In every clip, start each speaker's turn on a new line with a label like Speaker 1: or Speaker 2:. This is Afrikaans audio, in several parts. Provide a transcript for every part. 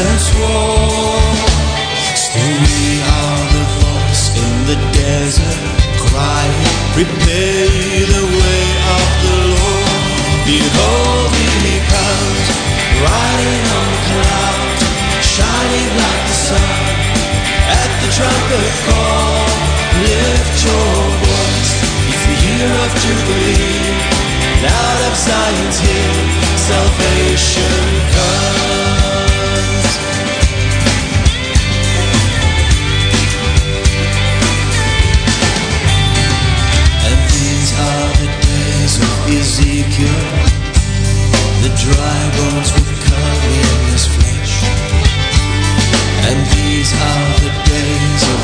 Speaker 1: and swore Still we are the voice in the desert Crying, prepare the way of the Lord Behold, he comes, riding on a cloud Shining like the sun At the trumpet call Lift your voice It's the year of Jubilee out of Zion's hill Salvation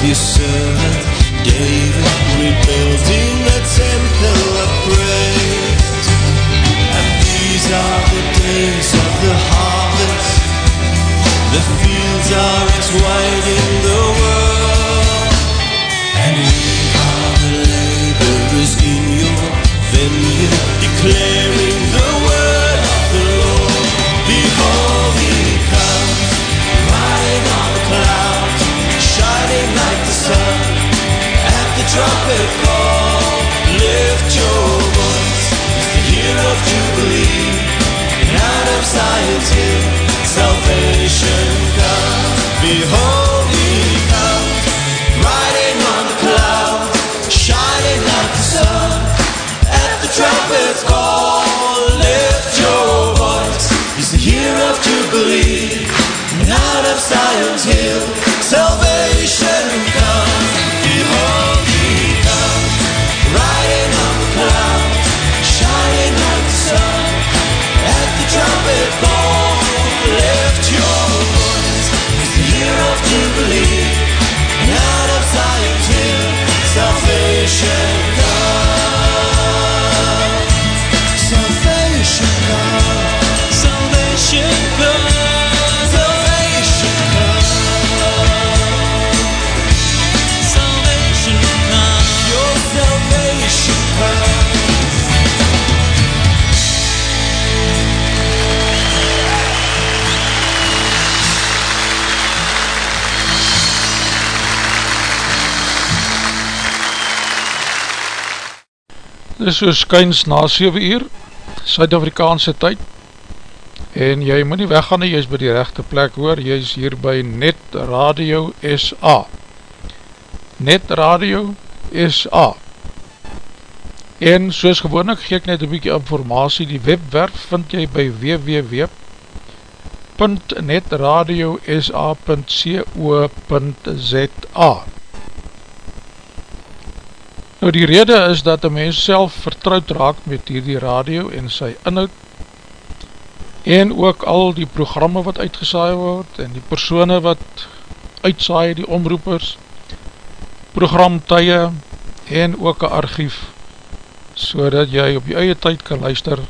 Speaker 1: your servant David rebuilding the temple of praise. And these are the days of the harvest. The fields are
Speaker 2: is so skyns na 7 uur, Suid-Afrikaanse tyd, en jy moet nie weggaan nie, jy is by die rechte plek hoor, jy is hier by Net Radio SA. Net Radio SA. En soos gewoonlik gee ek net een bykie informatie, die webwerf vind jy by www.netradiosa.co.za Nou die rede is dat een mens self vertrouwd raak met hierdie radio en sy inhoud en ook al die programme wat uitgesaai word en die persone wat uitsaai, die omroepers, programtuie en ook een archief so dat jy op jy eie tyd kan luister.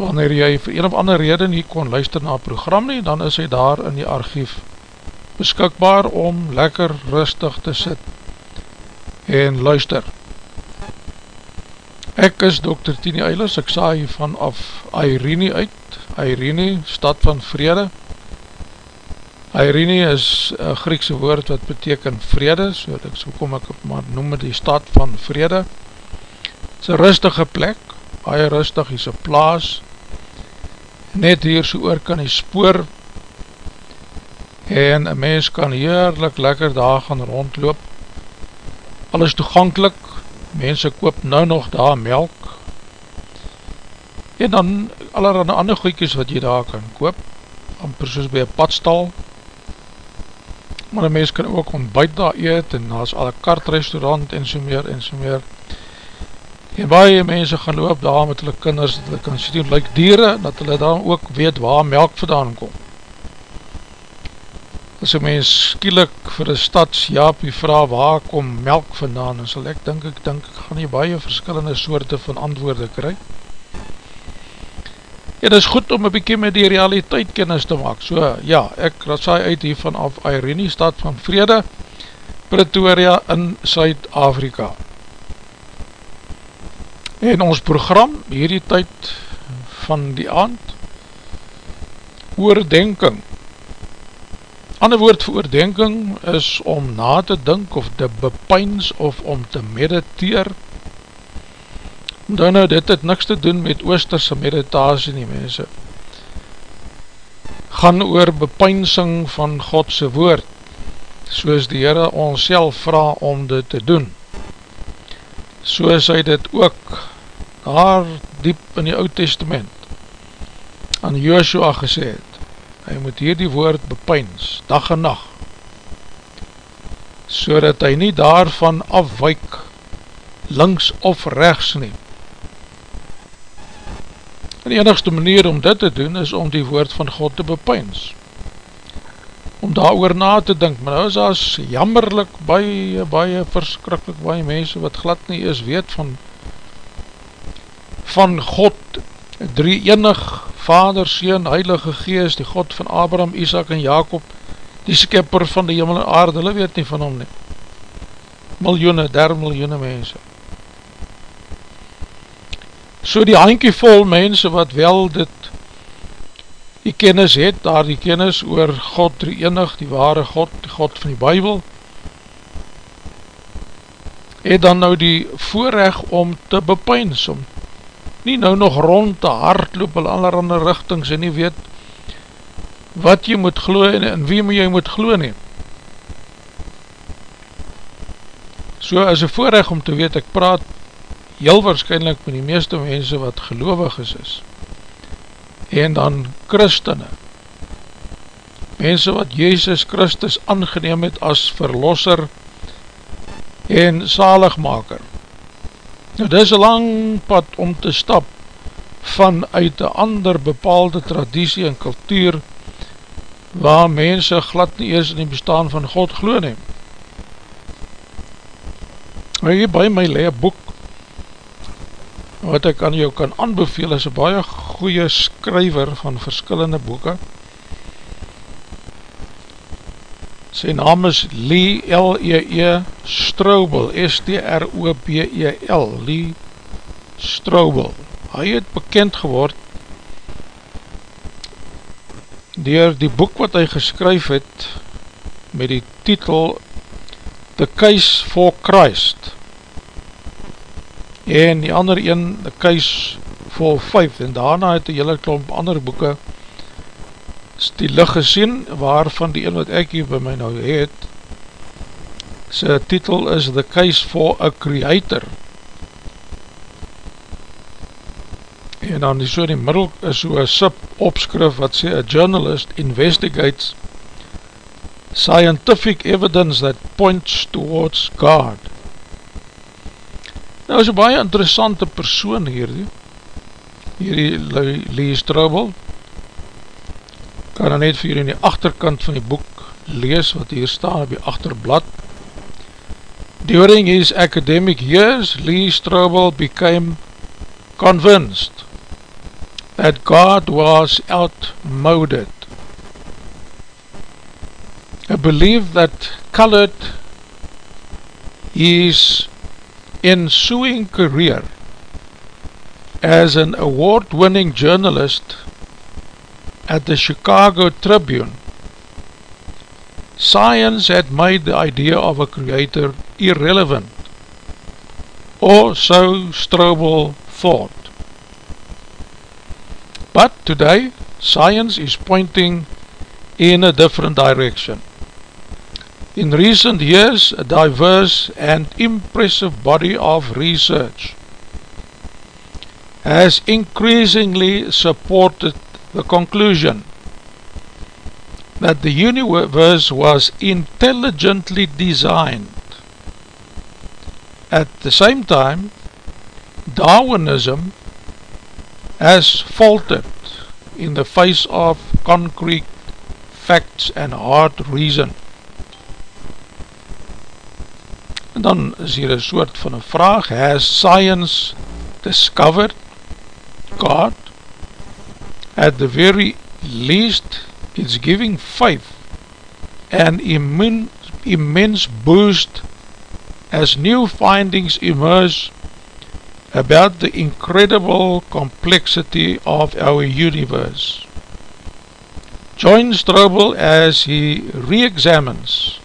Speaker 2: Wanneer jy vir een of ander rede nie kon luister na program nie, dan is hy daar in die archief beskikbaar om lekker rustig te sit en luister. Ek is Dr. Tini Eilers, ek saai vanaf Airene uit, Airene, stad van vrede. Airene is een Griekse woord wat beteken vrede, so, ek, so kom ek maar noem die stad van vrede. Het is een rustige plek, baie rustig, is een plaas, net hier so oor kan die spoor, en een mens kan heerlik lekker daar gaan rondloop, alles toegankelijk, mense koop nou nog daar melk, en dan allerhande ander goeikies wat jy daar kan koop, amper soos by een padstal, maar een mens kan ook ontbijt daar eet, en daar is al een kartrestaurant, en so meer, en so meer, en baie mense gaan loop daar met hulle kinders, dat hulle kan sien, like dieren, dat hulle dan ook weet waar melk vandaan kom. As een mens skielik vir een stadsjaapie vraag waar kom melk vandaan, en sal ek denk, ek denk, ek gaan nie baie verskillende soorte van antwoorde kry. En is goed om een bykie met die realiteit kennis te maak, so ja, ek rasaai uit hier vanaf Irene, stad van Vrede, Pretoria in Suid-Afrika. En ons program, hierdie tyd van die aand, oordenking, Ander woord vir oordenking is om na te dink of te bepyns of om te mediteer. Dan nou, dit het niks te doen met oosterse meditasie nie, mense. Gaan oor bepynsing van Godse woord, soos die Heere ons self vraag om dit te doen. Soos hy dit ook daar diep in die Oud Testament aan Joshua gesê het hy moet hier die woord bepyns, dag en nacht, so dat hy nie daarvan afwyk, links of rechts neem. En die enigste manier om dit te doen, is om die woord van God te bepyns, om daar oor na te dink, maar nou is as jammerlik baie, baie verskrikkelijk baie mense, wat glad nie is weet van, van God, drie enig Vader, Seen, Heilige Geest, die God van Abraham, Isaac en Jacob, die skipper van die hemel en aarde, hulle weet nie van hom nie. Miljoene, der miljoene mense. So die handkie vol mense wat wel dit, die kennis het, daar die kennis oor God, die enig, die ware God, die God van die Bijbel, het dan nou die voorrecht om te bepyns, om nie nou nog rond te hardloop in allerhande richtings en nie weet wat jy moet glo en, en wie jy moet glo nie. So is een voorrecht om te weet, ek praat heel waarschijnlijk met die meeste mense wat gelovig is is. En dan christene. Mense wat Jezus Christus aangeneem het as verlosser en zaligmaker. Nou, dit is een lang pad om te stap vanuit een ander bepaalde traditie en kultuur waar mense glad nie eers in die bestaan van God glo neem. Nou, hier by my leie boek wat ek aan jou kan aanbeveel is een baie goeie skryver van verskillende boeken sy naam is Lee L-E-E Strobel S-T-R-O-B-E-L Lee Strobel. Hy het bekend geword dier die boek wat hy geskryf het met die titel The Case for Christ en die ander een The Case for Faith. En daarna het die hele klomp ander boeken die licht gesien, waarvan die een wat ek hier by my nou het, sy titel is The Case for a Creator. En dan die so in die middel is so sub opskrif wat sê, A journalist investigates scientific evidence that points towards God. Nou is een baie interessante persoon hier, hierdie Lee Strobel, kan dan net vir hier in die achterkant van die boek lees wat hier staan op die achterblad. During his academic years, Lee Strobel became convinced that God was outmoded. A belief that colored his ensuing career as an award-winning journalist at the Chicago Tribune, science had made the idea of a creator irrelevant, or so Strobel thought. But today, science is pointing in a different direction. In recent years, a diverse and impressive body of research has increasingly supported the conclusion that the universe was intelligently designed. At the same time, Darwinism has faltered in the face of concrete facts and hard reason. En dan is hier een soort van een vraag, has science discovered God? At the very least, it's giving faith an immense, immense boost as new findings emerge about the incredible complexity of our universe. Join Strobel as he re-examines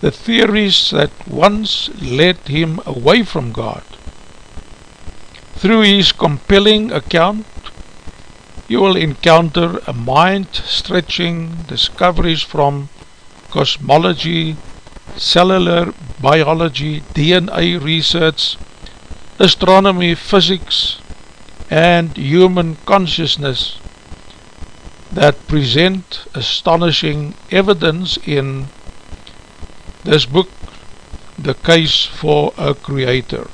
Speaker 2: the theories that once led him away from God. Through his compelling account, you will encounter a mind-stretching discoveries from cosmology, cellular biology, DNA research, astronomy, physics, and human consciousness that present astonishing evidence in this book, The Case for a Creator.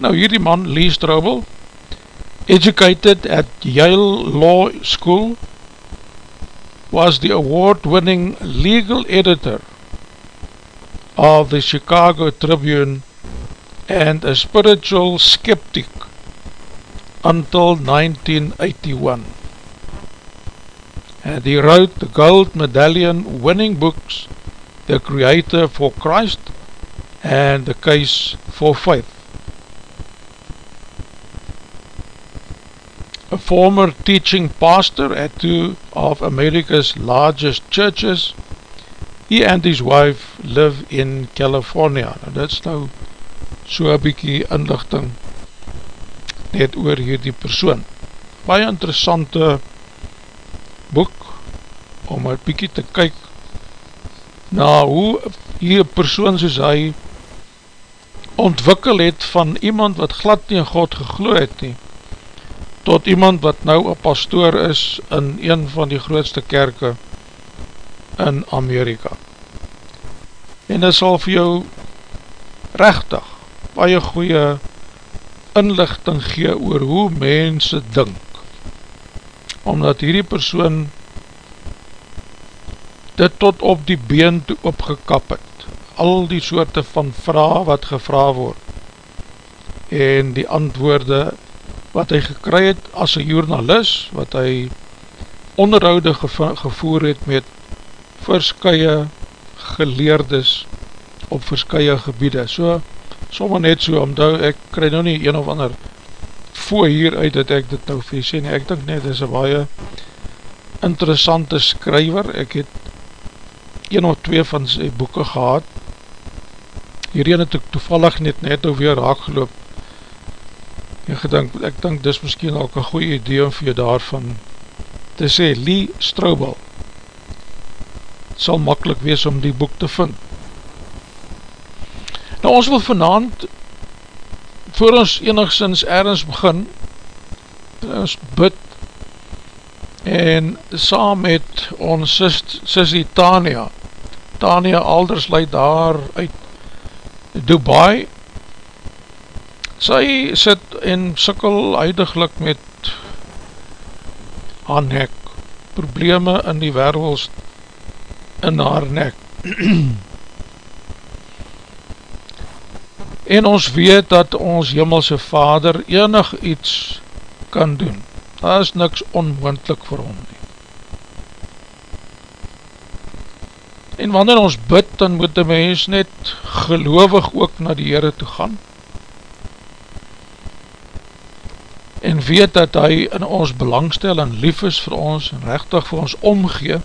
Speaker 2: Nou hierdie man, Lee Strobel, educated at Yale Law School, was the award-winning legal editor of the Chicago Tribune and a spiritual skeptic until 1981. And he wrote the gold medallion winning books The Creator for Christ and The Case for Faith. A former teaching pastor at two of America's largest churches, he and his wife live in California. Nou, dit is nou so een bykie inlichting net oor hierdie persoon. Baie interessante boek om een bykie te kyk na hoe hier persoon soos hy ontwikkel het van iemand wat glad nie in God gegloe het nie tot iemand wat nou een pastoor is in een van die grootste kerke in Amerika. En dit sal vir jou rechtig baie goeie inlichting gee oor hoe mense dink omdat hierdie persoon dit tot op die been toe opgekap het al die soorte van vraag wat gevra word en die antwoorde wat hy gekry het as een journalist wat hy onderhoude gevoer het met verskye geleerdes op verskye gebiede. So sommer net so, omdat ek kry nou nie een of ander voor hier uit dat ek dit nou vir sê nie, ek dink net, dit is een baie interessante skryver, ek het een of twee van sy boeken gehad, hierheen het ek toevallig net net nou weer raak geloop, ek gedink, ek dink dis miskien ook een goeie idee om vir jy daarvan te sê, Lee Strobel, het sal makkelijk wees om die boek te vind, Nou ons wil vanavond voor ons enigszins ergens begin ons bid en saam met ons sissie Tania Tania Alders leid daar uit Dubai sy sit en sikkel huidiglik met haar nek probleme in die wervels in haar nek en ons weet dat ons Himmelse Vader enig iets kan doen. Daar is niks onmoendlik vir hom nie. En wanneer ons bid, dan moet die mens net gelovig ook na die Heere toe gaan. En weet dat hy in ons belangstel en lief is vir ons en rechtig vir ons omgee.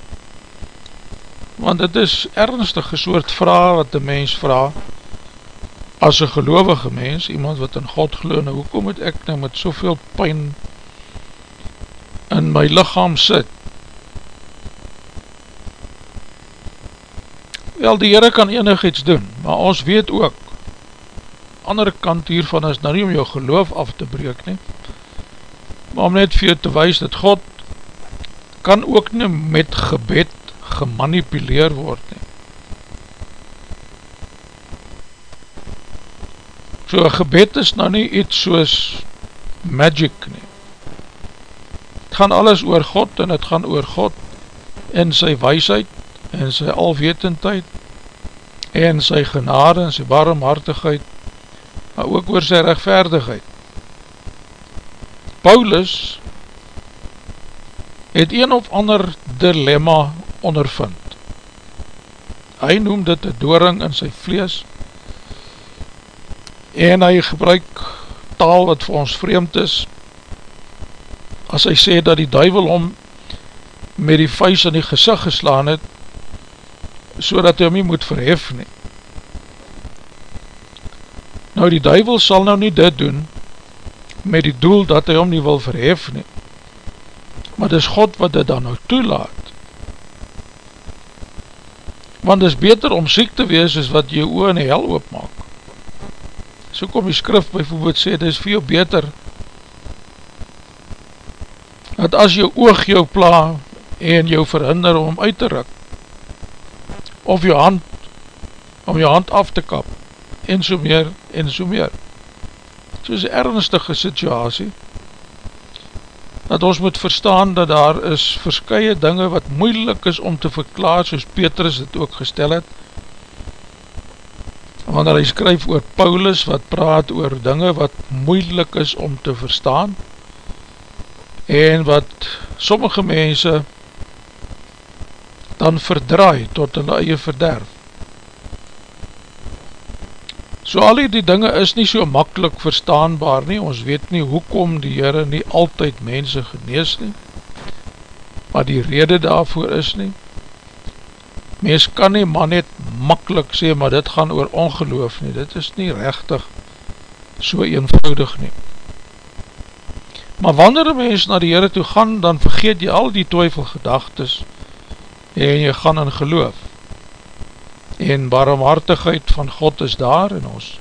Speaker 2: Want het is ernstige soort vraag wat die mens vraag as een gelovige mens, iemand wat in God geloof, nou hoekom het ek nou met soveel pijn in my lichaam sit? Wel, die Heere kan enig iets doen, maar ons weet ook, andere kant hiervan is nou nie om jou geloof af te breek nie, maar om net vir jou te wees dat God kan ook nie met gebed gemanipuleer word nie. So gebed is nou nie iets soos magic nie. Het gaan alles oor God en het gaan oor God in sy weisheid en sy alwetendheid en sy genade en sy barmhartigheid maar ook oor sy rechtvaardigheid. Paulus het een of ander dilemma ondervind. Hy noem dit een dooring in sy vlees en hy gebruik taal wat vir ons vreemd is as hy sê dat die duivel om met die vuist in die gezicht geslaan het so dat hy hom nie moet verhef nie. Nou die duivel sal nou nie dit doen met die doel dat hy hom nie wil verhef nie. Maar dis God wat dit dan nou toelaat. Want dis beter om siek te wees as wat jy oor in die hel oopmaak. So kom die skrif bijvoorbeeld sê, dis veel beter dat as jou oog jou pla en jou verhinder om uit te ruk of jou hand om jou hand af te kap en so meer en so meer so is een ernstige situasie dat ons moet verstaan dat daar is verskye dinge wat moeilik is om te verklaar soos Petrus het ook gestel het wanneer hy skryf oor Paulus wat praat oor dinge wat moeilik is om te verstaan en wat sommige mense dan verdraai tot hulle eie verderf. So al die dinge is nie so makkelijk verstaanbaar nie, ons weet nie hoekom die Heere nie altyd mense genees nie, wat die rede daarvoor is nie. Mens kan nie maar net makkelijk sê, maar dit gaan oor ongeloof nie, dit is nie rechtig so eenvoudig nie. Maar wanneer een mens na die Heere toe gaan, dan vergeet jy al die twyfelgedagtes en jy gaan in geloof. En barmhartigheid van God is daar in ons.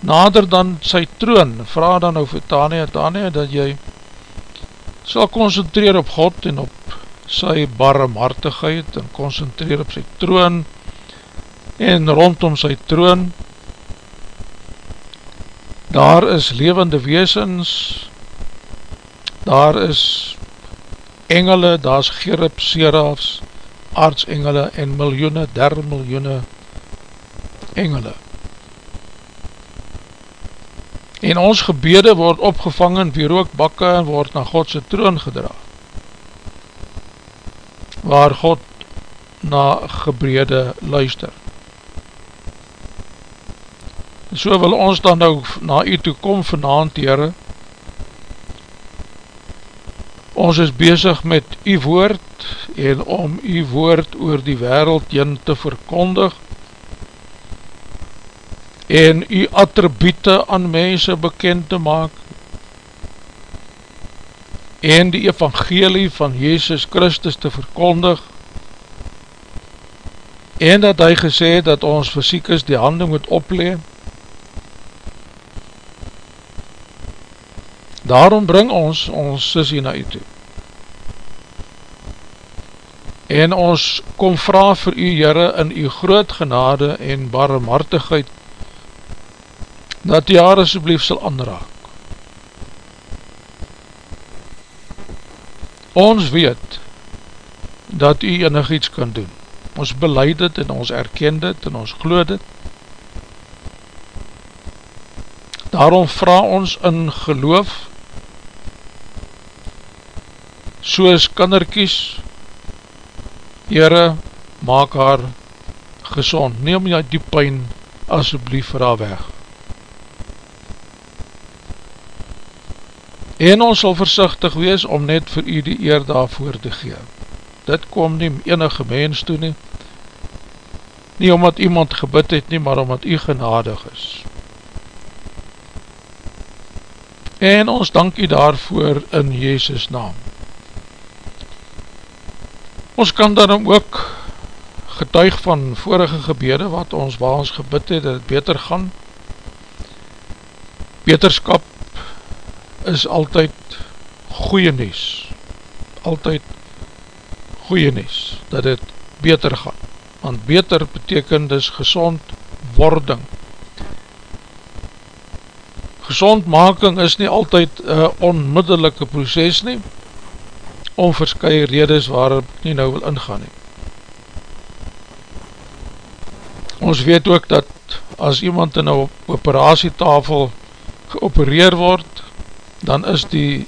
Speaker 2: Nader dan sy troon, vraag dan nou vir Tania, Tania, dat jy sal concentreer op God en op sy barmhartigheid en concentreer op sy troon en rondom sy troon daar is levende weesens daar is engele, daar is gerib, serafs, aardsengele en miljoene, der miljoene engele. En ons gebede word opgevang in wie rookbakke en word na Godse troon gedra. Waar God na gebrede luister. So wil ons dan nou na u toe kom vanavond, heren, Ons is bezig met u woord en om u woord oor die wereld jyn te verkondig en u attribute aan mense bekend te maak en die evangelie van Jezus Christus te verkondig en dat hy gesê dat ons fysiek is die hande moet opleen Daarom bring ons ons sissie na u toe. En ons kom vraag vir u Heere in u groot genade en barmhartigheid dat u haar asjeblief sal aanraak. Ons weet dat u enig iets kan doen. Ons beleid het en ons erken dit en ons gloed het. Daarom vraag ons in geloof soos kinderkies Heere, maak haar gezond, neem jy die pijn asjeblief vir haar weg. En ons sal versichtig wees om net vir u die eer daarvoor te gee. Dit kom nie enige mens toe nie, nie omdat iemand gebid het nie, maar omdat u genadig is. En ons dank u daarvoor in Jezus naam. Ons kan dan ook getuig van vorige gebede wat ons waar ons gebid het dat het beter gaan. Beterskap is altyd goeie nies. Altyd goeie nies dat het beter gaan. Want beter beteken dus gezond wording. Gezondmaking is nie altyd een onmiddelike proces nie, om verskye redes waar ek nie nou wil ingaan nie. Ons weet ook dat as iemand in een operatietafel geopereer word, dan is die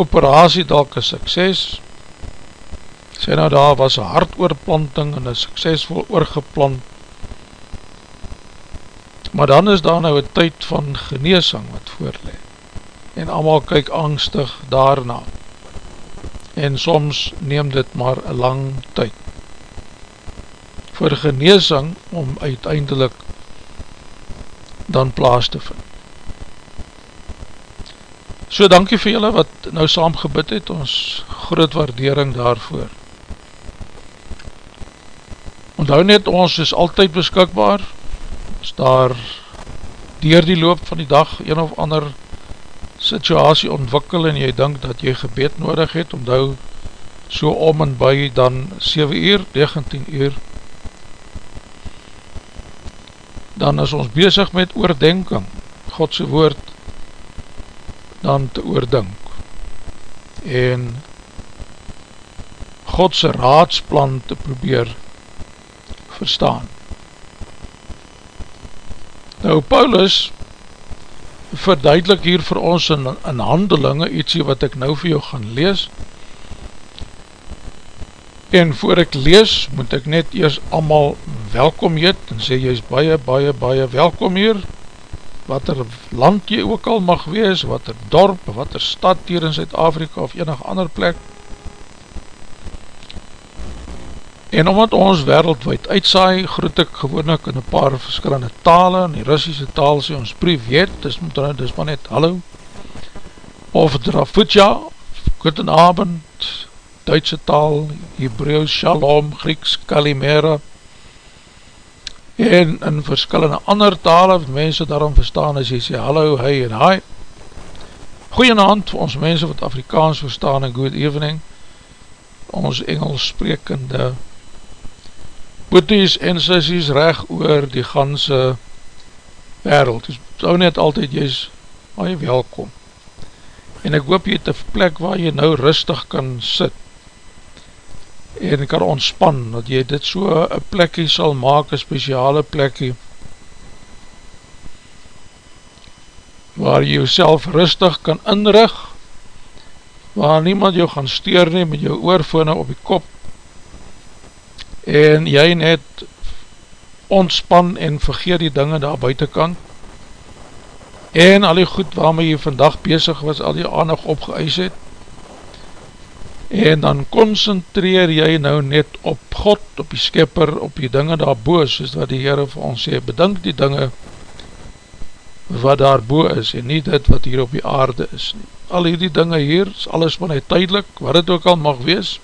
Speaker 2: operatie dalk een sukses. Sê nou daar was een hartoorplanting en een suksesvol oorgeplant. Maar dan is daar nou een tyd van geneesing wat voorlee. En allemaal kyk angstig daarna. En soms neem dit maar een lang tyd. Voor geneesing om uiteindelik dan plaas te vind. So dankie vir julle wat nou saam gebid het, ons groot waardering daarvoor. Onthou net, ons is altyd beskikbaar, as daar dier die loop van die dag een of ander situasie ontwikkel en jy denk dat jy gebed nodig het, onthou so om en by dan 7 uur, 19 uur, dan is ons bezig met oordenking, Godse woord dan te oordink en Godse raadsplan te probeer verstaan. Nou Paulus verduidelik hier vir ons in, in handelinge ietsie wat ek nou vir jou gaan lees en voor ek lees moet ek net eers allemaal welkom heet en sê jy is baie, baie, baie welkom hier wat er land jy ook al mag wees, wat er dorp, wat er stad hier in Zuid-Afrika of enig ander plek. En omdat ons wereldwijd uitsaai, groet ek gewoon ek in een paar verskillende tale, in die Russische taal sê ons privet, dis, dis maar net hallo, of drafutja, goedenavond, Duitse taal, Hebreeuws, shalom, Grieks, kalimera, en in verskillende ander tale, wat mense daarom verstaan, as jy sê hallo, hey en hi, goeie naand vir ons mense wat Afrikaans verstaan, en good evening, ons Engels sprekende boeties en sissies recht oor die ganse wereld, dus so net altyd, jy is baie welkom, en ek hoop jy het een plek waar jy nou rustig kan sit, en kan ontspan, dat jy dit so een plekkie sal maak, een speciale plekkie, waar jy jouself rustig kan inrig, waar niemand jou gaan steer nie met jou oorvone op die kop, en jy net ontspan en vergeer die dinge daar buitenkant, en al die goed waarmee jy vandag bezig was, al die aanig opgeëis het, en dan concentreer jy nou net op God, op die skepper, op die dinge daar boos, soos wat die Heere vir ons sê, bedink die dinge wat daar boos is, en nie dit wat hier op die aarde is. Al hierdie dinge hier, is alles van hy tydelik, wat het ook al mag wees,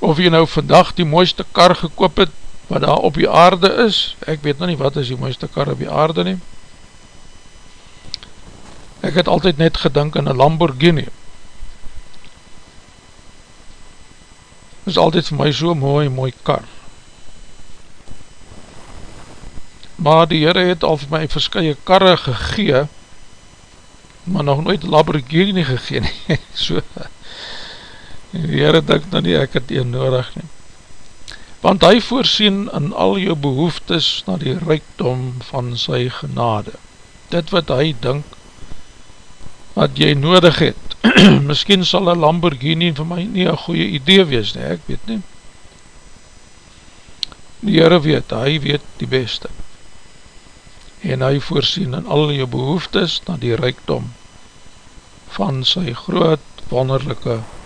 Speaker 2: of jy nou vandag die mooiste kar gekoop het, wat daar op die aarde is, ek weet nou nie wat is die mooiste kar op die aarde nie, Ek het altyd net gedink in een Lamborghini. is altyd vir my so mooi, mooi kar. Maar die Heere het al vir my verskye karre gegee, maar nog nooit Lamborghini gegeen. so, die Heere denk nou nie, ek het een nodig nie. Want hy voorsien in al jou behoeftes na die rijkdom van sy genade. Dit wat hy dink, wat jy nodig het. Misschien sal een Lamborghini vir my nie een goeie idee wees nie, ek weet nie. Die Heere weet, hy weet die beste. En hy voorsien in al jou behoeftes na die rijkdom van sy groot, wonderlijke genade,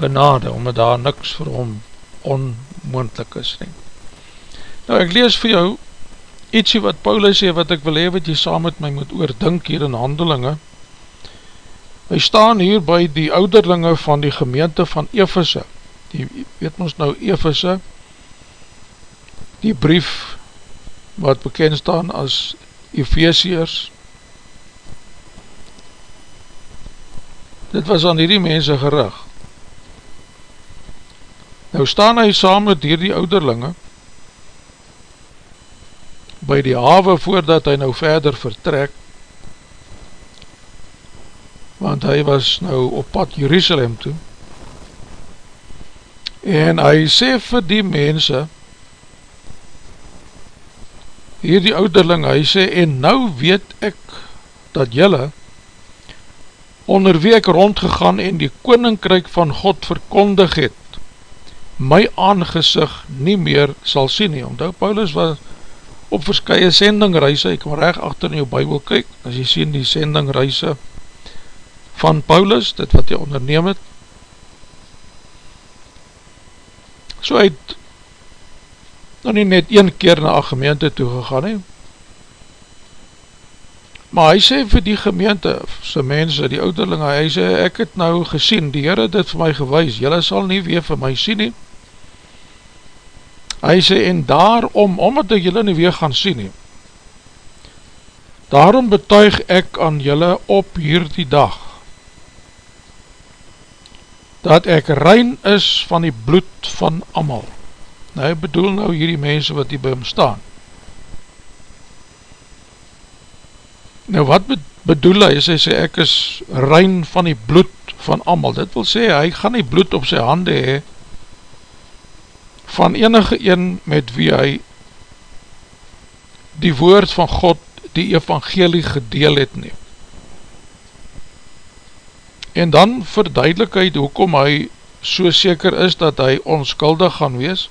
Speaker 2: omdat daar niks vir hom onmoendlik is nie. Nou ek lees vir jou ietsie wat Paulus sê, wat ek wil hee, wat jy saam met my moet oordink hier in handelinge, Hy staan hier by die ouderlinge van die gemeente van Efese. Die weet ons nou Efese, die brief wat bekend staan as Efesiers. Dit was aan hierdie mense gerig. Nou staan hy saam met hierdie ouderlinge by die hawe voordat hy nou verder vertrek want hy was nou op pad Jerusalem toe, en hy sê vir die mense, hier die ouderling, hy sê, en nou weet ek, dat jylle, onder wie ek rondgegaan en die koninkryk van God verkondig het, my aangezig nie meer sal sien nie. Omdat Paulus was op verskye sendingreise, ek kan recht achter in jou bybel kyk, as jy sien die sendingreise van Paulus, dit wat hy onderneem het, so hy het nou nie net een keer na een gemeente toe gegaan he, maar hy sê vir die gemeente, sy mense, die ouderlinge, hy sê, ek het nou gesien, die Heer het dit vir my gewys, jylle sal nie weer vir my sien nie, hy sê, en daarom, omdat ek jylle nie weer gaan sien nie, daarom betuig ek aan jylle op hierdie dag, dat ek rein is van die bloed van amal, nou hy bedoel nou hierdie mense wat hier by hom staan, Nou wat bedoel hy, hy sê ek is rein van die bloed van amal, dit wil sê hy gaan die bloed op sy hande hee, van enige een met wie hy die woord van God, die evangelie gedeel het neem. En dan verduidelik hy hoekom hy so seker is dat hy onskuldig gaan wees,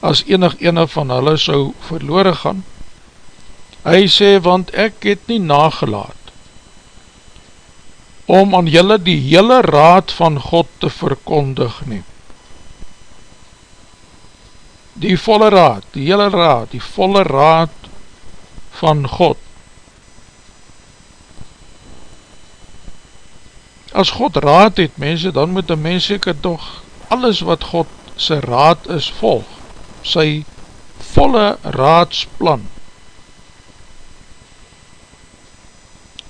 Speaker 2: as enig ene van hulle sou verloren gaan, Hy sê, want ek het nie nagelaat om aan julle die hele raad van God te verkondig nie. Die volle raad, die hele raad, die volle raad van God. As God raad het, mense, dan moet een mens seker toch alles wat God sy raad is volg, sy volle raadsplan.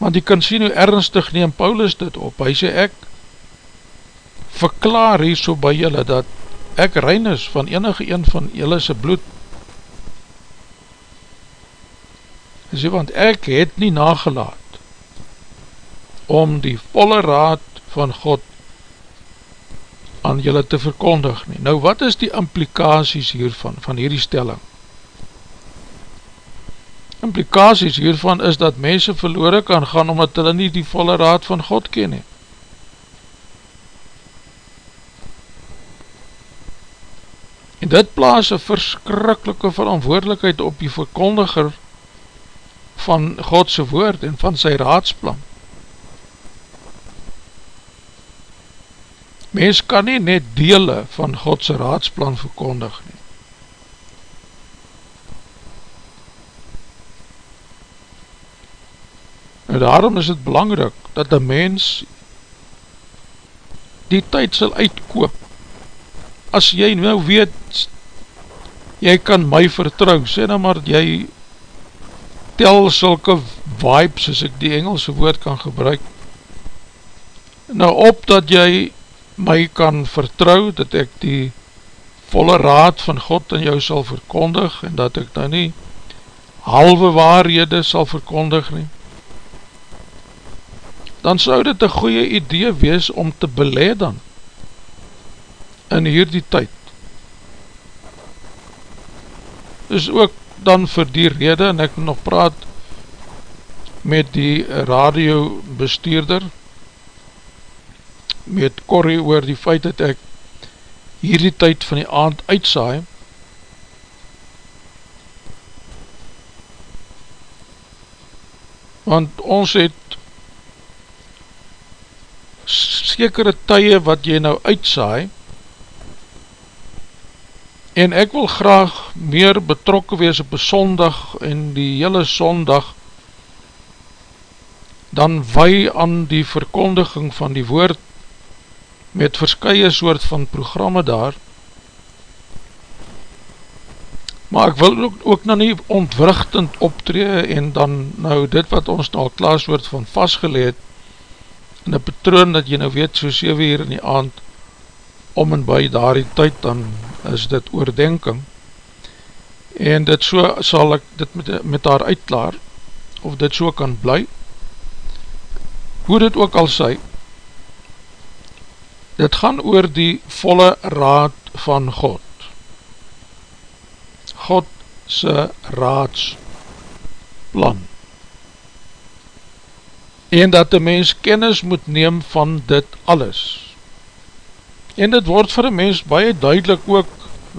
Speaker 2: Want jy kan sien hoe ernstig neem Paulus dit op, hy sê ek verklaar hier so by julle dat ek rein is van enige een van julle se bloed hy sê want ek het nie nagelaat om die volle raad van God aan julle te verkondig nie. Nou wat is die implikaties hiervan, van hierdie stelling? Implikaties hiervan is dat mense verloore kan gaan omdat hulle nie die volle raad van God ken nie. En dit plaas een verskrikkelike verantwoordelikheid op die verkondiger van Godse woord en van sy raadsplan. Mens kan nie net dele van Godse raadsplan verkondig nie. En daarom is het belangrijk dat die mens die tyd sal uitkoop. As jy nou weet, jy kan my vertrouw, sê nou maar jy tel sulke vibes, as ek die Engelse woord kan gebruik, nou op dat jy my kan vertrouw, dat ek die volle raad van God in jou sal verkondig, en dat ek nou nie halwe waarhede sal verkondig nie, dan sou dit een goeie idee wees om te beleid dan in hierdie tyd. Is ook dan vir die rede, en ek nog praat met die radio bestuurder, met Corrie oor die feit dat ek hierdie tyd van die aand uitsaai, want ons het sekere tye wat jy nou uitsaai. En ek wil graag meer betrokken wees op een sondag en die hele sondag dan wei aan die verkondiging van die woord met verskye soort van programme daar. Maar ek wil ook, ook nou nie ontwrichtend optree en dan nou dit wat ons nou al klaar soort van vastgeleed in een patroon dat jy nou weet so 7 uur in die aand om en by daar die tyd dan is dit oordenking en dit so sal ek dit met, met haar uitklaar of dit so kan bly hoe dit ook al sy, dit gaan oor die volle raad van God. God se raadsplan. En dat die mens kennis moet neem van dit alles. En dit word vir die mens baie duidelik ook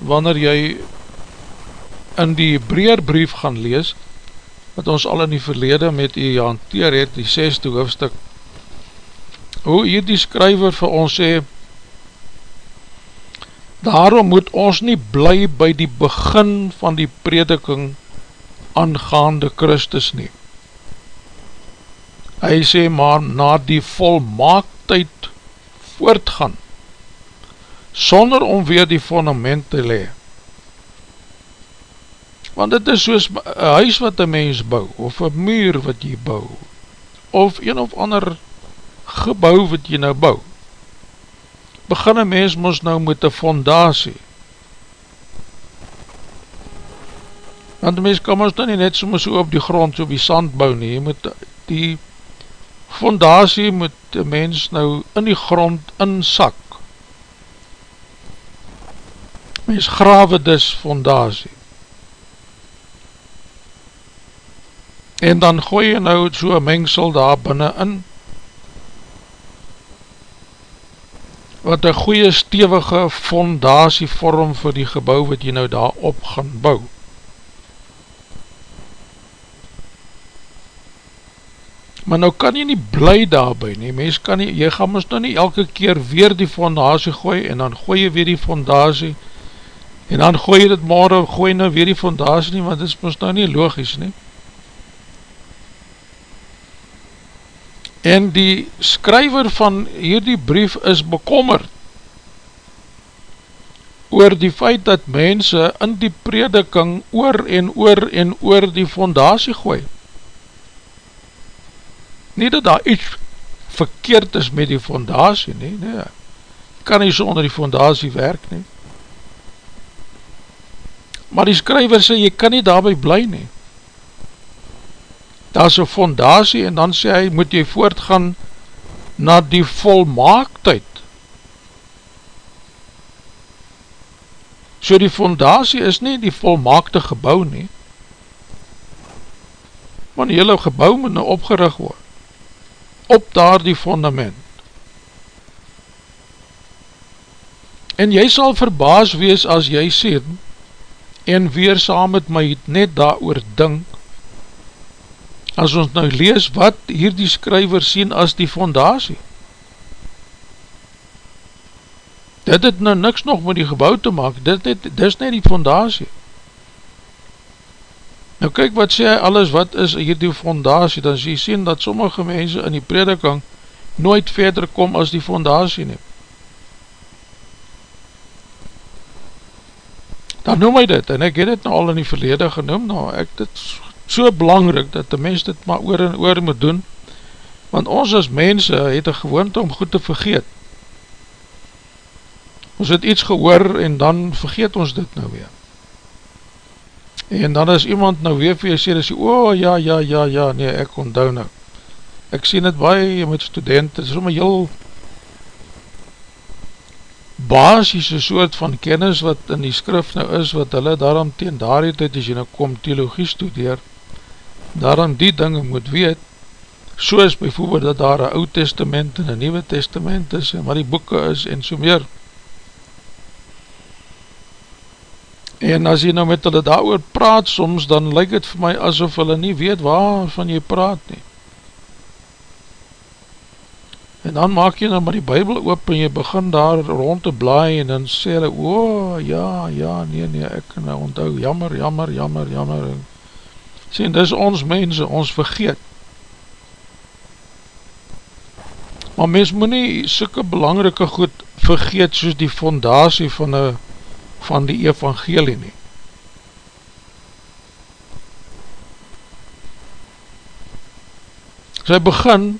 Speaker 2: wanneer jy in die Hebreerbrief gaan lees, wat ons al in die verlede met u hanteer het, die seste hoofdstuk, hoe hier die skryver vir ons sê, daarom moet ons nie bly by die begin van die prediking aangaande Christus nie. Hy sê maar na die volmaaktheid voortgaan, sonder om weer die fundament te lee. Want dit is soos een huis wat een mens bou, of een muur wat jy bou, of een of ander gebouw wat jy nou bou. Begin een mens ons nou met een fondatie. Want die mens kan ons nou nie net soms so op die grond, so op die sand bou nie, jy moet die fondatie moet die mens nou in die grond insak. Mens grawe dis fondatie. En dan gooi jy nou so een mengsel daar binnen in, wat een goeie stevige fondatie vorm vir die gebouw wat jy nou daar op gaan bouw. Maar nou kan jy nie bly daarby nie, mens kan nie, jy gaan ons nou nie elke keer weer die fondatie gooi, en dan gooi jy weer die fondatie, en dan gooi jy dit morgen, gooi nou weer die fondatie nie, want dit is ons nou nie logisch nie. En die skryver van hierdie brief is bekommerd, oor die feit dat mense in die prediking oor en oor en oor die fondatie gooi nie dat daar iets verkeerd is met die fondatie nie, nee, kan nie sonder die fondatie werk nie, maar die skryver sê, jy kan nie daarby bly nie, daar is een fondatie, en dan sê hy, moet jy voortgaan na die volmaaktheid, so die fondatie is nie die volmaakte gebouw nie, maar die hele gebouw moet nou opgerig word, op daar die fundament. En jy sal verbaas wees as jy sê, en weer saam met my net daar oor dink, as ons nou lees wat hier die skryver sien as die fondatie. Dit het nou niks nog met die gebouw te maak, dit, het, dit is net die fondatie. Nou kyk wat sê alles, wat is hier die fondatie, dan sê jy sien dat sommige mense in die predikang nooit verder kom as die fondatie neem. Dan noem hy dit, en ek het dit nou al in die verlede genoem, nou ek dit so belangrijk dat die mens dit maar oor en oor moet doen, want ons as mense het een gewoonte om goed te vergeet. Ons het iets gehoor en dan vergeet ons dit nou weer. En dan as iemand nou weer vir jy sê, dan sê, oh ja, ja, ja, ja, nee, ek onthou nou. Ek sê net baie met studenten, het is om heel basisse soort van kennis wat in die skrif nou is, wat hulle daarom teen daar het, as jy nou kom theologie studeer, daarom die dinge moet weet, soos bijvoorbeeld dat daar een oud testament en een nieuwe testament is, en wat die boeken is, en so meer, En as jy nou met hulle daar praat soms, dan lyk het vir my asof hulle nie weet waarvan jy praat nie. En dan maak jy nou maar die bybel oop en jy begin daar rond te blaai en dan sê hulle, o, oh, ja, ja, nee, nee, ek nou onthou, jammer, jammer, jammer, jammer. Sê, en dis ons mense, ons vergeet. Maar mens moet nie soke belangrike goed vergeet soos die fondatie van een van die evangelie nie. Sy begin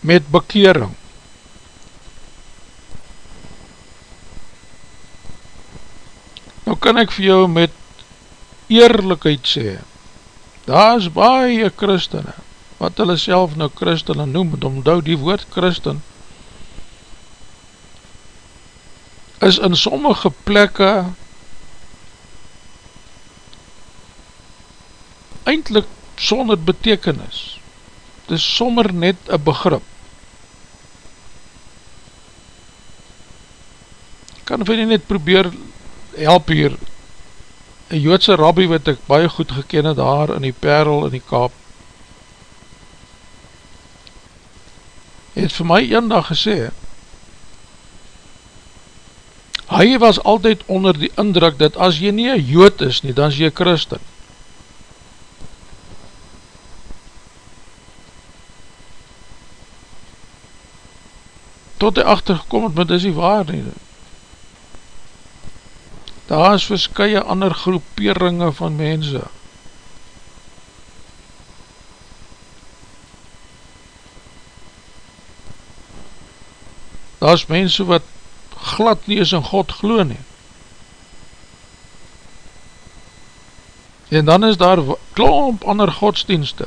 Speaker 2: met bekering. Nou kan ek vir jou met eerlijkheid sê, daar is baie christene, wat hulle self nou christene noem, want omdou die woord christen, is in sommige plekke eindelijk sonder betekenis. Het is sommer net een begrip. Ek kan vir net probeer help hier. Een joodse rabbi wat ek baie goed geken het daar in die perl in die kaap, het vir my een dag gesê, hy was altyd onder die indruk dat as jy nie een jood is nie, dan is jy christen. Tot hy achtergekom het, maar dit is nie waar nie. Daar is verskye ander groeperinge van mense, daar is mense wat glad nie is in God glo nie. En dan is daar klomp ander godsdienste.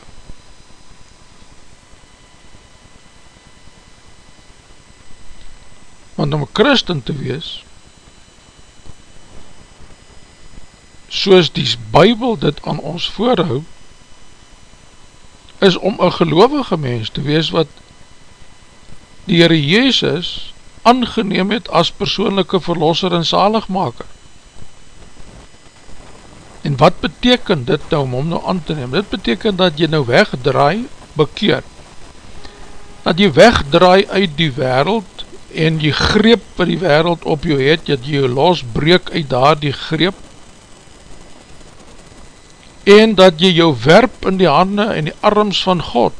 Speaker 2: Want om een christen te wees, soos die bybel dit aan ons voorhoud, is om een gelovige mens te wees wat die Heere Jezus aangeneem het as persoonlijke verlosser en zaligmaker. En wat beteken dit nou om nou aan te neem? Dit beteken dat jy nou wegdraai, bekeer. Dat jy wegdraai uit die wereld en jy greep vir die wereld op jou het, dat jy jou losbreek uit daar die greep en dat jy jou werp in die hande en die arms van God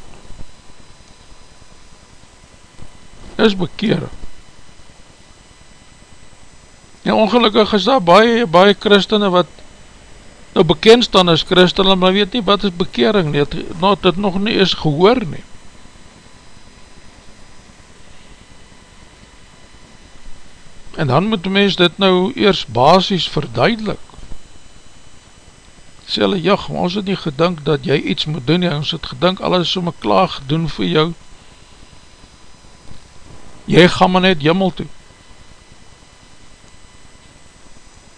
Speaker 2: is bekering. En ongelukkig is daar baie, baie christene wat nou bekend staan as christene, maar weet nie wat is bekering nie, het, nou, het nog nie is gehoor nie. En dan moet mens dit nou eers basis verduidelik. Sê hulle, ja, ons het nie gedink dat jy iets moet doen ons het gedink alles so my klaag doen vir jou, jy gaan maar net jimmel toe.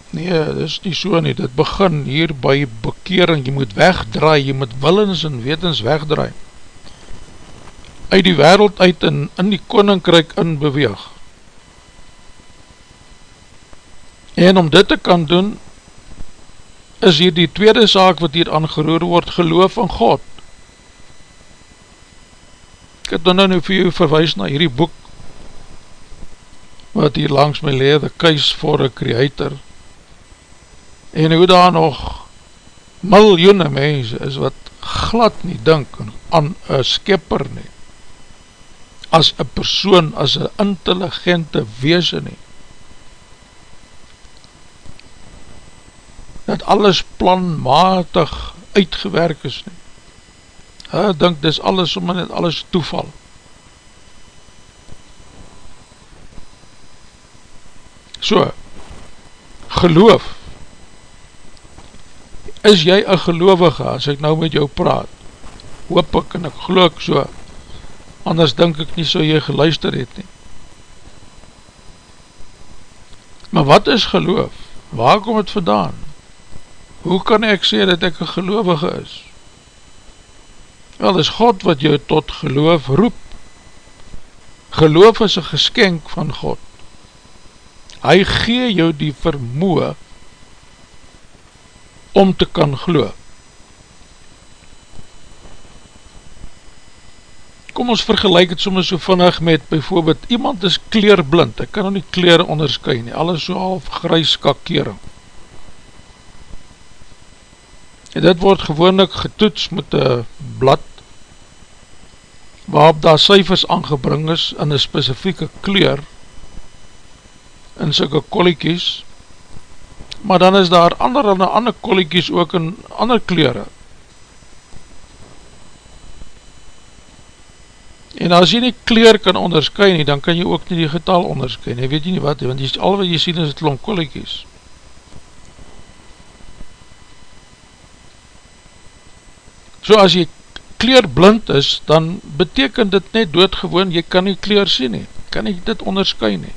Speaker 2: Nee, dit is nie so nie, dit begin hier by bekering, jy moet wegdraai, jy moet willens en wetens wegdraai. Uit die wereld uit en in die koninkryk in beweeg. En om dit te kan doen, is hier die tweede zaak wat hier aangeroer word, geloof in God. Ek het nou nou vir jou verwijs na hierdie boek, wat hier langs my leed, the case for a creator, en hoe daar nog miljoene mense is wat glad nie dink aan een skepper nie, as een persoon, as een intelligente wees nie, dat alles planmatig uitgewerk is nie, ek dink dis alles, sommer net alles toeval, So, geloof, is jy een gelovige as ek nou met jou praat? Hoop ek en ek geloof so, anders denk ek nie so jy geluister het nie. Maar wat is geloof? Waar kom het vandaan? Hoe kan ek sê dat ek een gelovige is? Wel, is God wat jou tot geloof roep. Geloof is een geskenk van God hy gee jou die vermoe om te kan glo. Kom ons vergelijk het soms so vinnig met, bijvoorbeeld, iemand is kleerblind, ek kan nou nie kleer onderskui nie, alles so half grys kakering. En dit word gewoonlik getoets met een blad, waarop daar cijfers aangebring is in een specifieke kleur, in sulke kolliekies, maar dan is daar ander en ander kolliekies ook in ander kleure. En as jy nie kleur kan onderskui nie, dan kan jy ook nie die getal onderskui nie, weet jy nie wat, want jy, al wat jy sien is het long kolliekies. So as jy kleurblind is, dan beteken dit net doodgewoon, jy kan nie kleur sien nie, kan nie dit onderskui nie.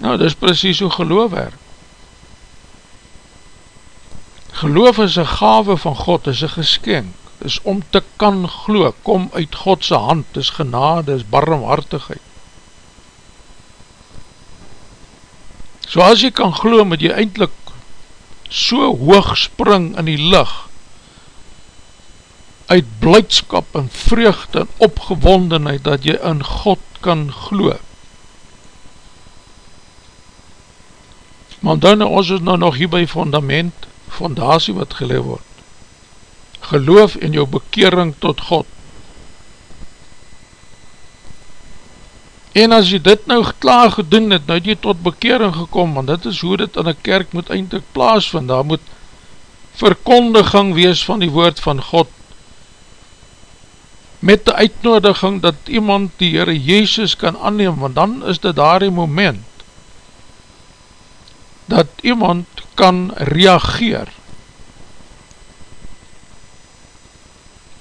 Speaker 2: Nou, dit is precies hoe geloof werk. Geloof is een gave van God, is een geskenk, is om te kan geloof, kom uit Godse hand, is genade, is barmhartigheid. So as jy kan geloof, moet jy eindelijk so hoog spring in die licht, uit blijdskap en vreugde en opgewondenheid, dat jy in God kan geloof. Maar dan nou, ons is nou nog hier by fundament, fondatie wat geleef word. Geloof in jou bekering tot God. En as jy dit nou klaar gedoen het, nou het jy tot bekering gekom, want dit is hoe dit in een kerk moet eindelijk plaas vind, daar moet verkondiging wees van die woord van God, met die uitnodiging dat iemand die Heere Jezus kan aanneem, want dan is dit daar die moment, dat iemand kan reageer.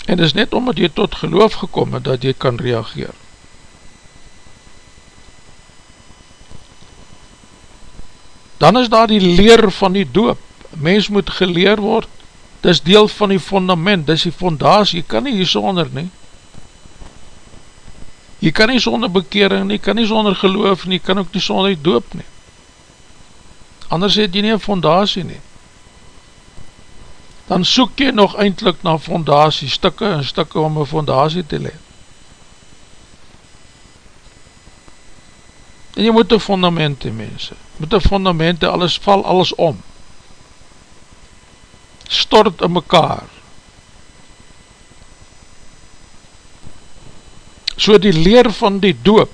Speaker 2: En het is net omdat jy tot geloof gekom het, dat jy kan reageer. Dan is daar die leer van die doop. Mens moet geleer word, dit is deel van die fundament, dit is die fondatie, jy kan nie hier sonder nie. Jy kan nie sonder bekering nie, kan nie sonder geloof nie, kan ook nie sonder die doop nie anders het jy nie een fondatie nie. Dan soek jy nog eindelijk na fondatie, stikke en stikke om een fondatie te leid. En jy moet een fundament hee, mense. Moet een fundament hee, alles val alles om. Stort in mekaar. So die leer van die doop,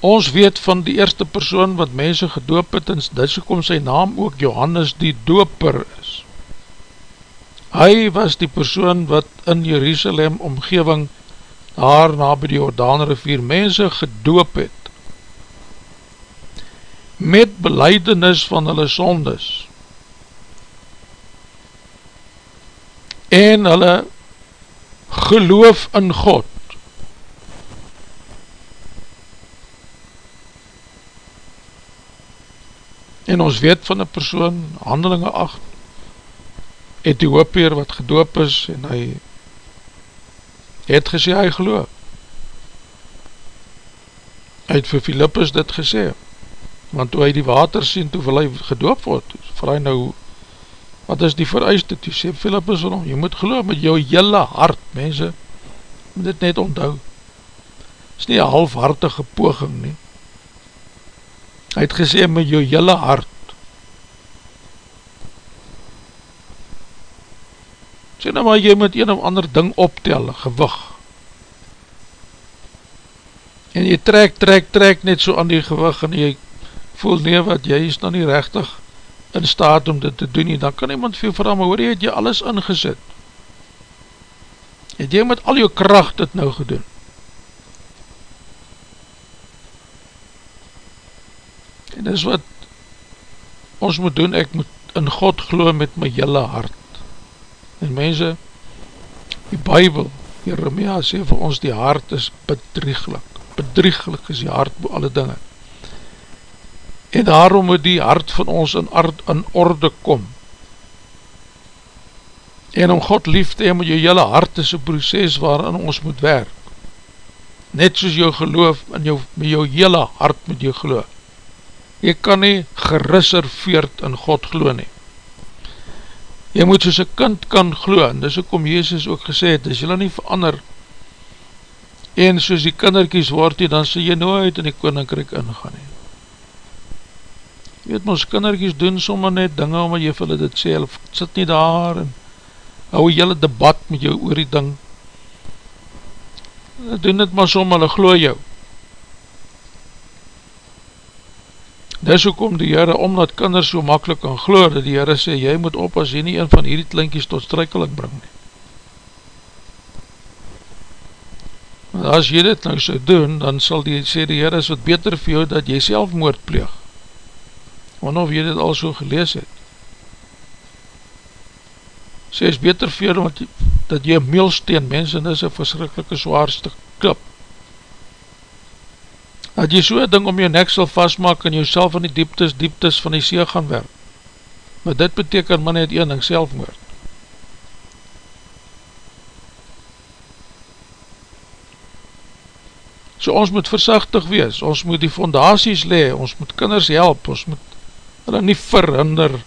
Speaker 2: ons weet van die eerste persoon wat mense gedoop het, en dit kom sy naam ook Johannes die doper is. Hy was die persoon wat in Jerusalem omgeving daar na by die Jordaanrivier mense gedoop het. Met beleidenis van hulle sondes. En hulle geloof in God En ons weet van een persoon, handelinge 8, Ethiopier wat gedoop is en hy het gesê hy geloof. Hy het vir Philippus dit gesê, want toe hy die water sien, toe wil hy gedoop word, vir hy nou, wat is die vereiste, toe sê Philippus van hom, jy moet geloof met jou jylle hart, mense, moet dit net onthou, is nie een halfhartige poging nie, Hy het gesê met jou jylle hart. Sê nou maar jy moet een of ander ding optel, gewig. En jy trek, trek, trek net so aan die gewig en jy voel nie wat jy is nou nie rechtig in staat om dit te doen nie. Dan kan iemand veel vraag, maar hoor jy het jy alles ingezet? Het jy met al jou kracht dit nou gedoen? En dis wat ons moet doen, ek moet in God glo met my hele hart. En mense, die Bijbel, Jeremia sê vir ons, die hart is bedrieglik. Bedrieglik is die hart bo alle dinge. En daarom moet die hart van ons in, art, in orde kom. En om God lief te heen met jou hele hart is een proces waarin ons moet werk. Net soos jou geloof, in jou, met jou hele hart moet jou geloof jy kan nie gereserveerd in God glo nie. Jy moet soos een kind kan glo, en dis ook om Jezus ook gesê het, as jy nie verander, en soos die kinderkies word jy, dan sê jy nooit in die koninkryk ingaan nie. Jy weet, ons kinderkies doen sommer net dinge, omdat jy vir hulle dit sê, hulle sit nie daar, en hou jy hele debat met jou oor die ding, hulle doen dit maar sommer, hulle glo jou, Dis ook om die Heere, omdat kinders so makkelijk kan gloor, dat die Heere sê, jy moet op as jy nie een van hierdie klinkies tot struikeling bring nie. Want as jy dit nou so doen, dan sal die, sê die Heere, is wat beter vir jou, dat jy self moord pleeg. Want of jy dit al so gelees het. sê is beter vir jou dat jy, dat jy een meelsteen, mens en is een verskrikkelike zwaarste klip. Dat jy so'n ding om jou nek sal vastmaak en jou self in die dieptes, dieptes van die see gaan werk. Maar dit beteken man het een ding, selfmoord. So ons moet versichtig wees, ons moet die fondaties le, ons moet kinders help, ons moet hulle nie verhinder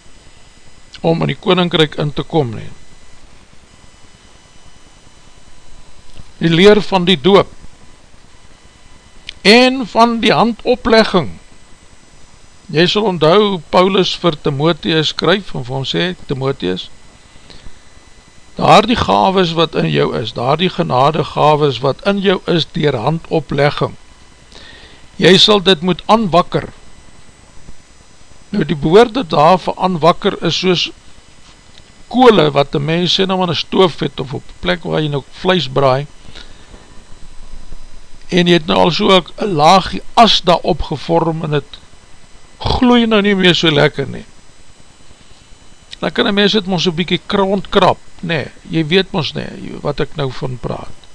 Speaker 2: om in die koninkryk in te kom nie. Die leer van die doop en van die handoplegging. Jy sal onthou Paulus vir Timotheus skryf en vir hom sê, Timotheus, daar die gaves wat in jou is, daar die genade gaves wat in jou is dier handoplegging, jy sal dit moet aanwakker, Nou die behoorde daar vir aanwakker is soos kole wat die mens sê nou aan een stoof het of op plek waar jy nou vlees braai en jy het nou al so een laagie as daar opgevorm en het gloei nou nie meer so lekker nie. Dan kan die mens het ons een bykie krond krap nee, jy weet ons nie wat ek nou van praat.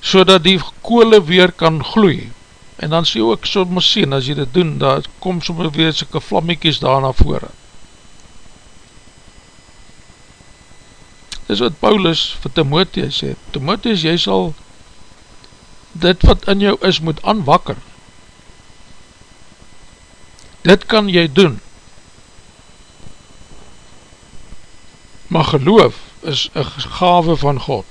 Speaker 2: So dat die kole weer kan gloei. En dan sê ook soms sien, as jy dit doen, daar kom soms weer soke vlammekies daar na vore. Dis wat Paulus vir Timotheus sê, Timotheus, jy sal dit wat in jou is moet aanwakker. Dit kan jy doen. Maar geloof is een gave van God.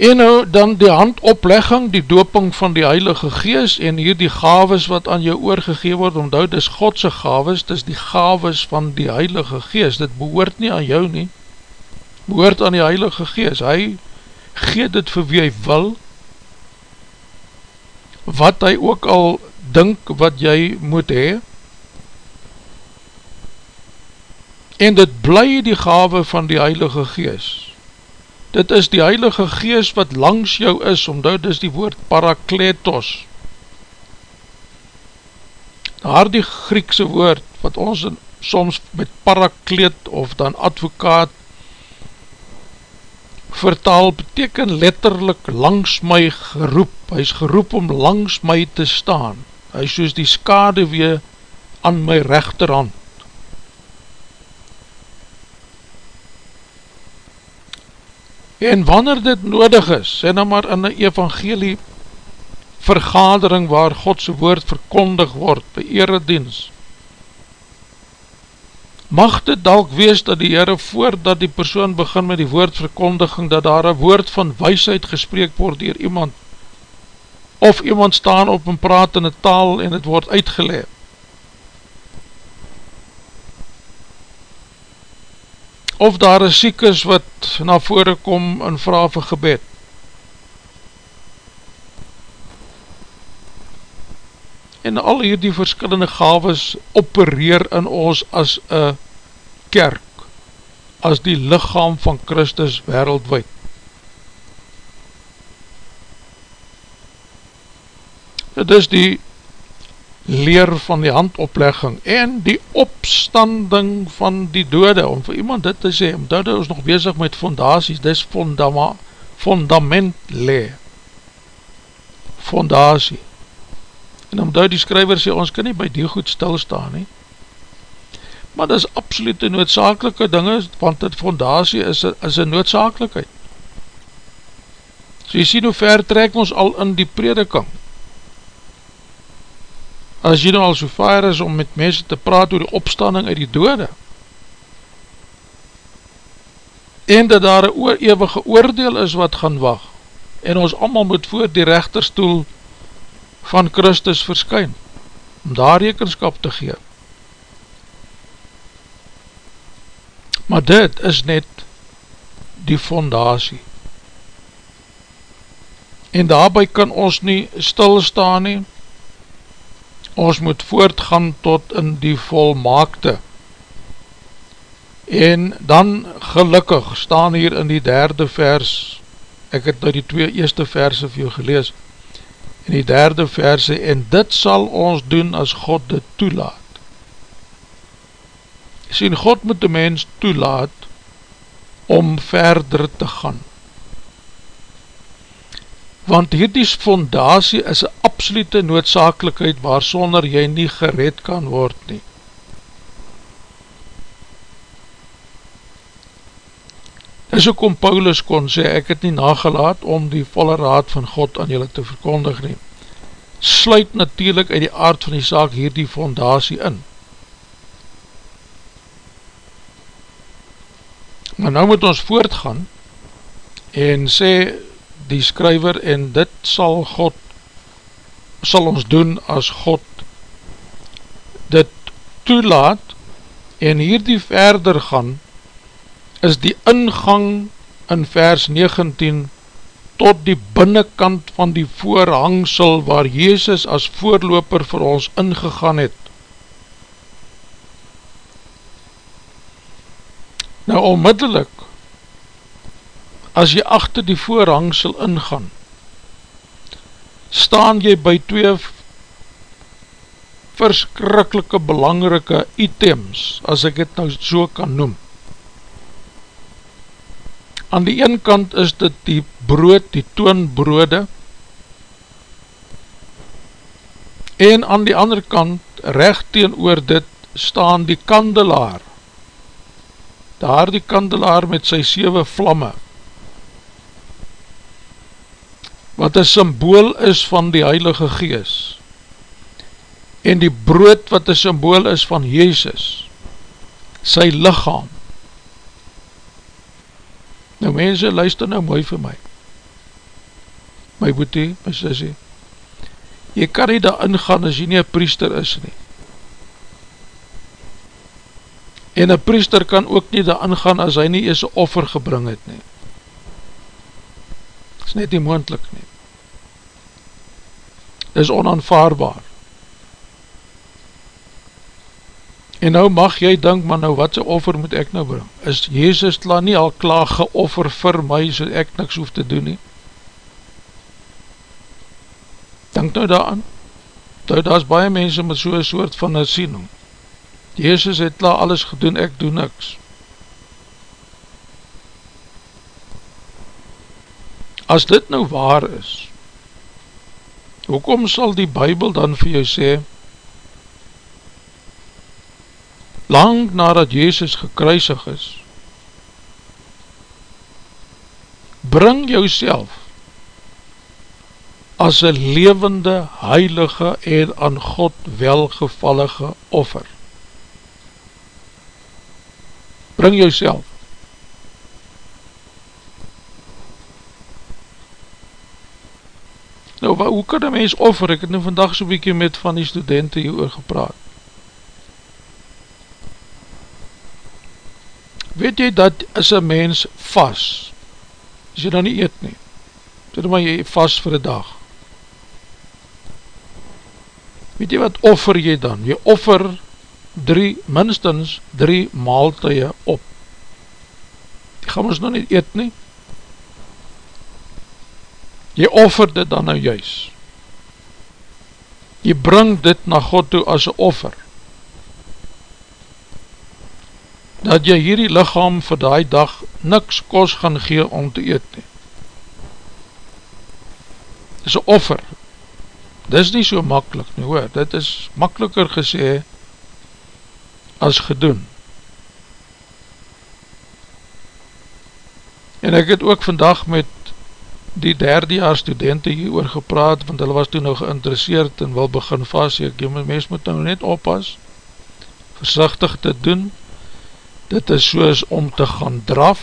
Speaker 2: En nou dan die handoplegging, die doping van die Heilige Gees en hier die gaves wat aan jou oorgegee word, omdat dit is Godse gaves, dit is die gaves van die Heilige Gees, dit behoort nie aan jou nie, behoort aan die Heilige Gees, hy gee dit vir wie hy wil, wat hy ook al dink wat jy moet hee, en dit bly die gave van die Heilige Gees, Dit is die Heilige Gees wat langs jou is, omdat dit is die woord parakletos. Daar die Griekse woord, wat ons soms met parakleet of dan advokaat vertaal, beteken letterlik langs my geroep. Hy is geroep om langs my te staan. Hy is soos die skade weer aan my rechterhand. En wanneer dit nodig is, sê nou maar in die evangelie vergadering waar Godse woord verkondig word, by eredienst, mag dit dalk wees dat die Heere voordat die persoon begin met die woordverkondiging, dat daar een woord van weisheid gespreek word dier iemand, of iemand staan op en praat in die taal en het word uitgeleid. of daar is siek is wat na vore kom en vraag vir gebed. En al hierdie verskillende gaves opereer in ons as een kerk, as die lichaam van Christus wereldwijd. Dit is die leer van die handoplegging en die opstanding van die dode, om vir iemand dit te sê, omdat ons nog bezig met fondaties, dis fondama, fundament le, fondatie, en omdat die skryver sê, ons kan nie by die goed stilstaan nie, maar dis absoluut een noodzakelike ding, want die fondatie is, is een noodzakelikheid, so jy sien hoe ver trek ons al in die prediking, as jy nou al so vaar is om met mense te praat oor die opstanding uit die dode, en dat daar een eeuwige oordeel is wat gaan wacht, en ons allemaal moet voor die rechterstoel van Christus verskyn, om daar rekenskap te gee. Maar dit is net die fondatie. En daarby kan ons nie stilstaan nie, ons moet voortgaan tot in die volmaakte. En dan gelukkig staan hier in die derde vers, ek het nou die twee eerste verse vir jou gelees, in die derde verse, en dit sal ons doen as God dit toelaat. sien, God moet die mens toelaat om verder te gaan. Want hierdie fondatie is een absolute noodzakelijkheid waar sonder jy nie gered kan word nie. Dis ook om Paulus kon sê, ek het nie nagelaat om die volle raad van God aan julle te verkondig nie. Sluit natuurlijk uit die aard van die saak hierdie fondatie in. Maar nou moet ons voortgaan en sê die skryver en dit sal God sal ons doen as God dit toelaat en hierdie verder gaan is die ingang in vers 19 tot die binnenkant van die voorhangsel waar Jezus as voorloper vir ons ingegaan het Nou onmiddellik, as jy achter die voorhangsel ingaan, staan jy by twee verskrikkelike belangrike items, as ek het nou so kan noem. Aan die een kant is dit die brood, die toonbrode, en aan die ander kant, recht teen oor dit, staan die kandelaar, daar die kandelaar met sy 7 vlamme, wat een symbool is van die Heilige Gees, en die brood wat een symbool is van Jezus, sy lichaam. Nou mense, luister nou mooi vir my, my boete, my sissie, jy kan nie daar ingaan as jy nie een priester is nie, en een priester kan ook nie daar ingaan as hy nie ees een offer gebring het nie. Dit is net nie moendlik nie. Dit is onaanvaarbaar. En nou mag jy denk, maar nou wat sy offer moet ek nou bring? Is Jezus klaar nie al klaar geoffer vir my, so ek niks hoef te doen nie? Denk nou daar aan. Nou, daar is baie mense met so'n soort van een siening. Jezus het klaar alles gedoen, ek doe niks. As dit nou waar is, hoekom sal die Bijbel dan vir jou sê, lang nadat Jezus gekruisig is, bring jou as een levende, heilige en aan God welgevallige offer bring jou self. Nou, hoe kan een mens offer? Ek het nou vandag so bykie met van die studenten hier oor gepraat. Weet jy dat is een mens vast, as jy dan nie eet nie, sê maar jy vast vir die dag. Weet jy wat offer jy dan? Jy offer drie, minstens drie maaltuie op. Die gaan ons nou nie eet nie. Jy offer dit dan nou juist. Jy bring dit na God toe as een offer. Dat jy hierdie lichaam vir die dag niks kos gaan gee om te eet nie. Dit is een offer. Dit is nie so makkelijk nie hoor. Dit is makkeliker gesê as gedoen. En ek het ook vandag met die derde jaar studenten hier oor gepraat, want hulle was toen nou geïnteresseerd en wil begin vast, ek, jy mens moet nou net oppas, versichtig te doen, dit is soos om te gaan draf,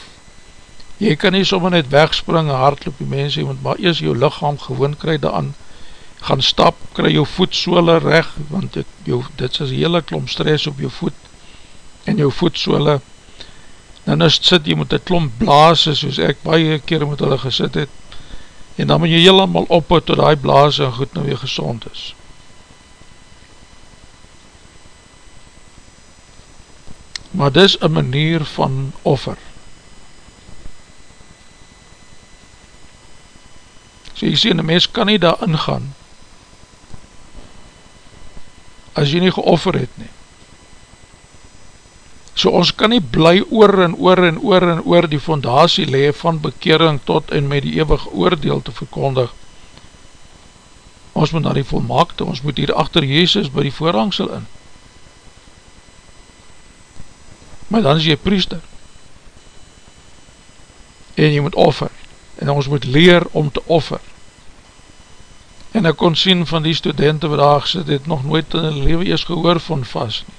Speaker 2: jy kan nie sommer net wegspring en hardloop die mens, jy moet maar eers jou lichaam gewoon kry daan, gaan stap, kry jou voetsole reg, want dit, jou, dit is hele klom stress op jou voet, en jou voetsole, dan is het sit, jy moet een klomp blaas, soos ek baie keer met hulle gesit het, en dan moet jy helemaal ophou tot die blaas en goed nou weer gezond is. Maar dis een manier van offer. So jy sê, een mens kan nie daar ingaan, as jy nie geoffer het nie So ons kan nie bly oor en oor en oor en oor die fondatie lee van bekering tot en met die eeuwig oordeel te verkondig. Ons moet na die volmaakte, ons moet hier achter Jezus by die voorhangsel in. Maar dan is jy priester. En jy moet offer. En ons moet leer om te offer. En ek kon sien van die studenten wat daar gesit, het nog nooit in die leven eers gehoor van vast nie.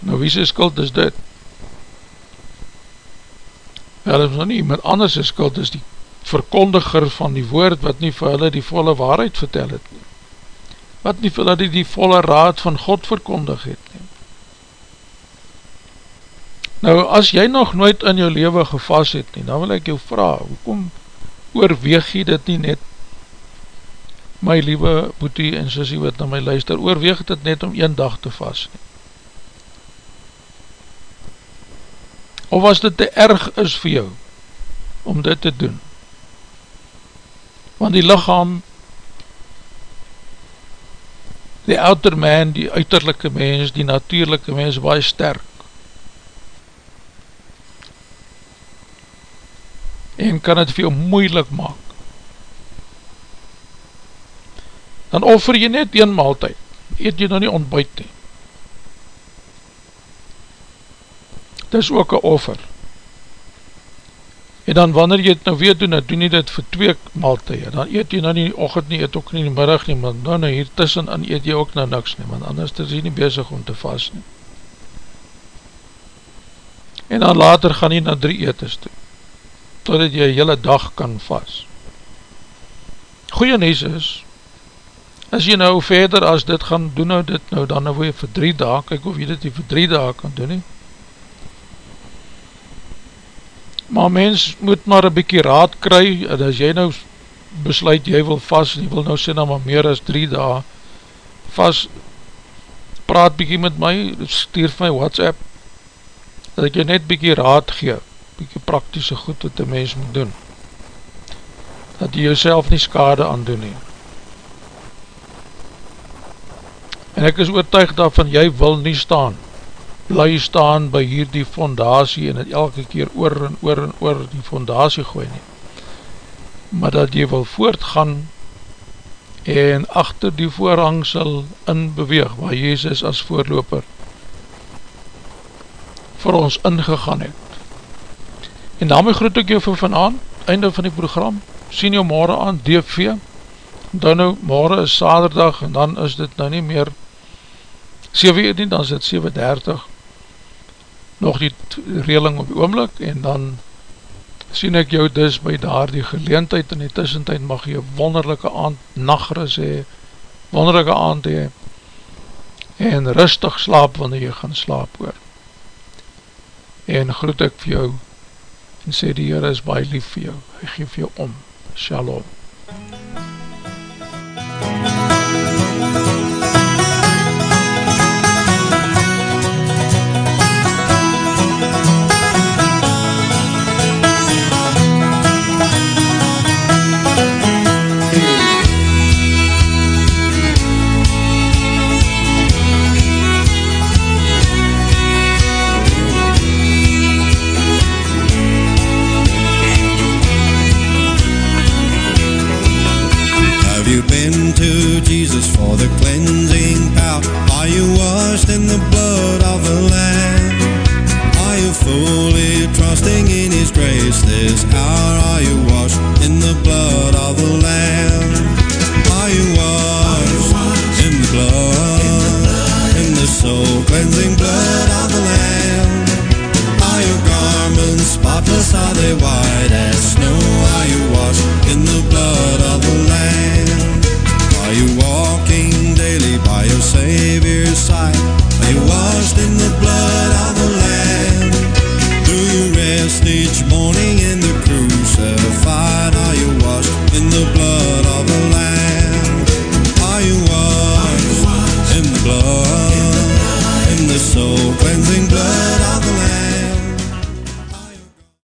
Speaker 2: Nou wie sy skuld is dit? Wel is nou nie, met anders sy skuld is die verkondiger van die woord wat nie vir hulle die volle waarheid vertel het nie. Wat nie vir hulle die volle raad van God verkondig het nie. Nou as jy nog nooit in jou leven gevas het nie, dan wil ek jou vraag, hoekom oorweeg jy dit nie net my liewe boetie en sissie wat na my luister, oorweeg dit net om een dag te vas nie. of as dit te erg is vir jou om dit te doen want die lichaam die outer man, die uiterlijke mens, die natuurlijke mens baie sterk. En kan het vir jou moeilik maak. Dan offer jy net een maaltijd. Eet jy nou nie ontbuit nie. Dit is ook een offer. En dan wanneer jy het nou weer doen, dan doen jy dit vir twee maaltuie, dan eet jy nou nie die ochend nie, eet ook nie die middag nie, maar nou nou hier tussen en eet jy ook nou niks nie, want anders is jy nie bezig om te vast nie. En dan later gaan jy na drie etes toe, totdat jy hele dag kan vast. Goeie nies is, as jy nou verder as dit gaan doen nou dit nou, dan nou wil jy vir drie dag, kyk of jy dit vir drie dag kan doen nie, maar mens moet maar een bykie raad kry, en as jy nou besluit jy wil vast, jy wil nou sê nou maar meer as drie dae vast, praat bykie met my, stuur my WhatsApp, dat ek jy net bykie raad gee, bykie praktische goed wat die mens moet doen, dat jy jouself nie skade aan doen nie. En ek is oortuig daarvan, jy wil nie staan, bly staan by hierdie fondatie en het elke keer oor en oor en oor die fondatie gooi nie. Maar dat jy wil voortgaan en achter die voorhangsel in beweeg waar Jezus as voorloper vir ons ingegaan het. En daarmee groet ek jou vir vanaan, einde van die program, sien jou morgen aan, DV, dan nou, morgen is saterdag en dan is dit nou nie meer 7 uur nie, dan is dit 7.30 nog die reling op die oomlik en dan sien ek jou dus by daar die geleentheid in die tussentijd mag jy wonderlijke aand nachtris hee, wonderlijke aand hee en rustig slaap wanneer jy gaan slaap hoor. En groet ek vir jou en sê die Heer is baie lief vir jou. Hy geef jou om, shalom.
Speaker 1: cleansing